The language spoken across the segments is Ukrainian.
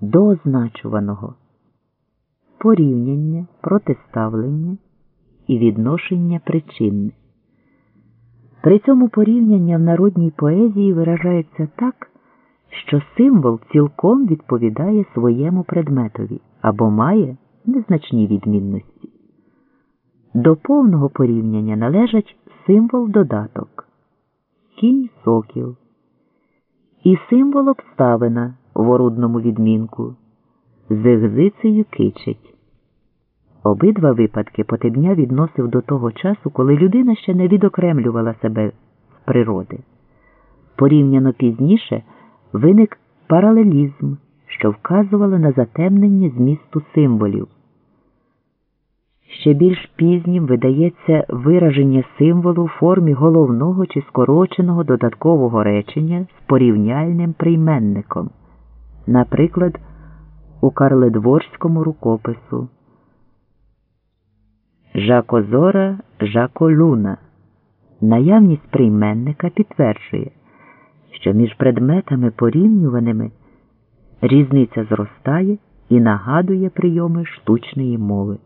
до означуваного, порівняння, протиставлення і відношення причинне. При цьому порівняння в народній поезії виражається так, що символ цілком відповідає своєму предметові або має незначні відмінності. До повного порівняння належать символ додаток, кінь сокіл і символ обставина в орудному відмінку з егзицею кичить. Обидва випадки Потебня відносив до того часу, коли людина ще не відокремлювала себе з природи. Порівняно пізніше виник паралелізм, що вказувало на затемнення змісту символів. Ще більш пізнім видається вираження символу в формі головного чи скороченого додаткового речення з порівняльним прийменником, наприклад, у Карледворському рукопису. Жакозора Жаколуна. Наявність прийменника підтверджує, що між предметами порівнюваними різниця зростає і нагадує прийоми штучної мови.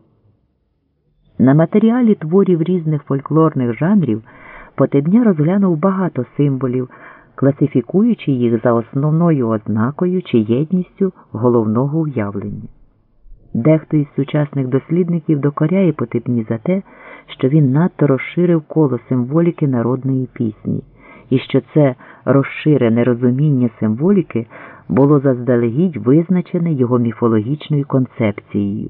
На матеріалі творів різних фольклорних жанрів Потебня розглянув багато символів, класифікуючи їх за основною ознакою чи єдністю головного уявлення. Дехто із сучасних дослідників докоряє Потебні за те, що він надто розширив коло символіки народної пісні, і що це розширене розуміння символіки було заздалегідь визначене його міфологічною концепцією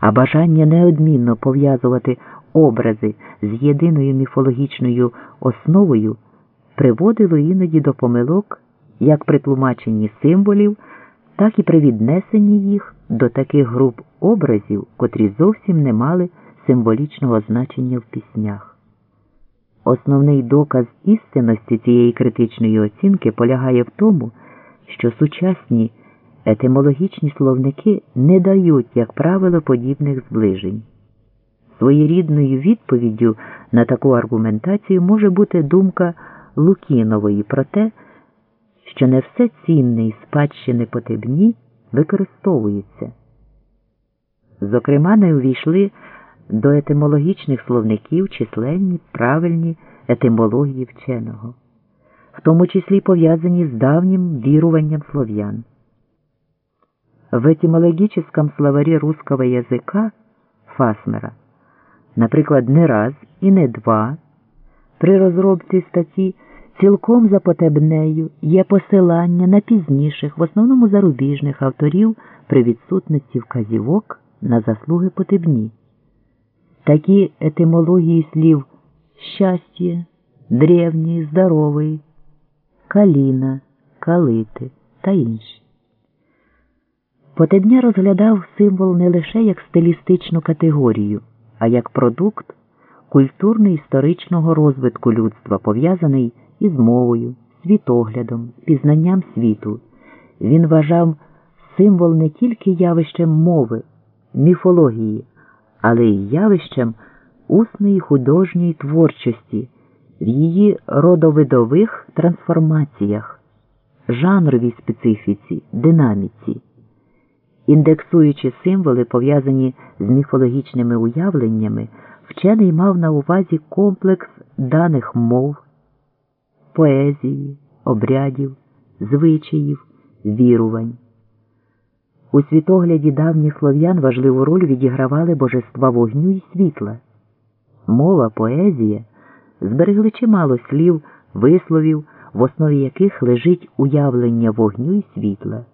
а бажання неодмінно пов'язувати образи з єдиною міфологічною основою приводило іноді до помилок як при тлумаченні символів, так і при віднесенні їх до таких груп образів, котрі зовсім не мали символічного значення в піснях. Основний доказ істинності цієї критичної оцінки полягає в тому, що сучасні Етимологічні словники не дають, як правило, подібних зближень. Своєрідною відповіддю на таку аргументацію може бути думка Лукінової про те, що не все цінне і спадщини потебні використовується. Зокрема, не увійшли до етимологічних словників численні правильні етимології вченого, в тому числі пов'язані з давнім віруванням слов'ян. В этимологическом словаре русского язика Фасмера, наприклад, не раз і не два, при розробці статті цілком за потебнею є посилання на пізніших, в основному зарубіжних авторів при відсутності вказівок на заслуги потебні. Такі етимології слів щастя, древній, здоровий, каліна, калити та інші. Потебня розглядав символ не лише як стилістичну категорію, а як продукт культурно-історичного розвитку людства, пов'язаний із мовою, світоглядом, пізнанням світу. Він вважав символ не тільки явищем мови, міфології, але й явищем усної художньої творчості в її родовидових трансформаціях, жанровій специфіці, динаміці. Індексуючи символи, пов'язані з міфологічними уявленнями, вчений мав на увазі комплекс даних мов, поезії, обрядів, звичаїв, вірувань. У світогляді давніх слов'ян важливу роль відігравали божества вогню і світла. Мова, поезія зберегли чимало слів, висловів, в основі яких лежить уявлення вогню і світла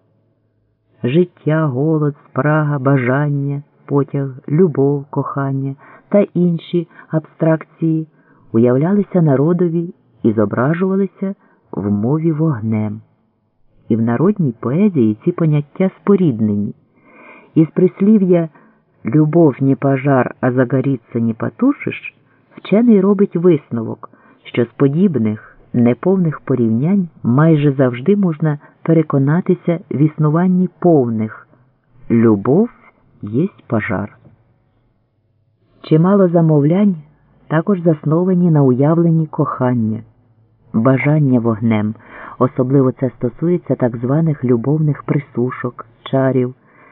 життя, голод, спрага, бажання, потяг, любов, кохання та інші абстракції уявлялися народові і зображувалися в мові вогнем. І в народній поезії ці поняття споріднені. Із прислів'я Любов не пожар, а загоріться не потушиш, вчений робить висновок, що з подібних неповних порівнянь майже завжди можна переконатися в існуванні повних любов єсть пожар. Чимало замовлянь також засновані на уявленні кохання, бажання вогнем, особливо це стосується так званих любовних присушок, яничарів,